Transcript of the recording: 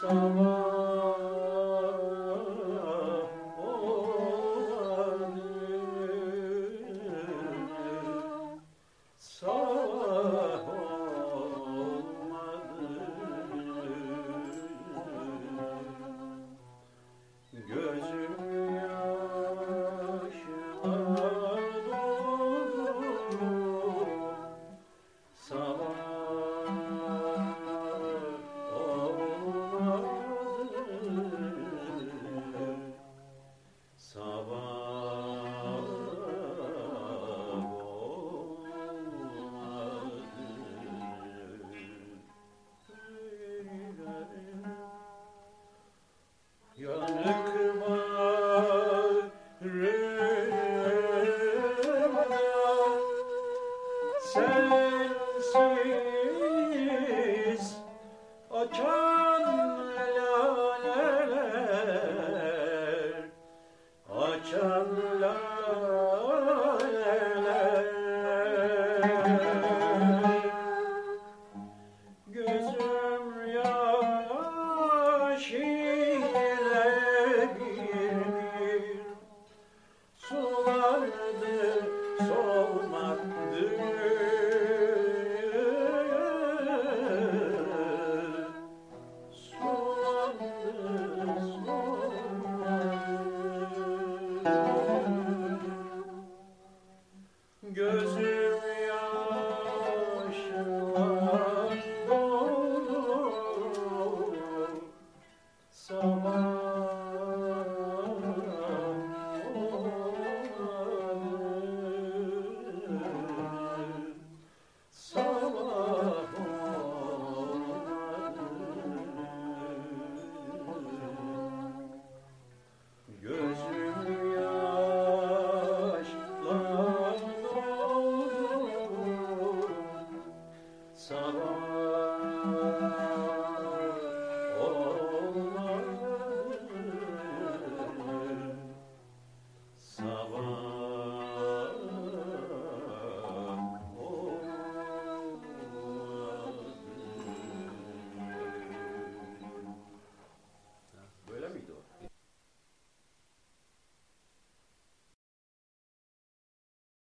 So.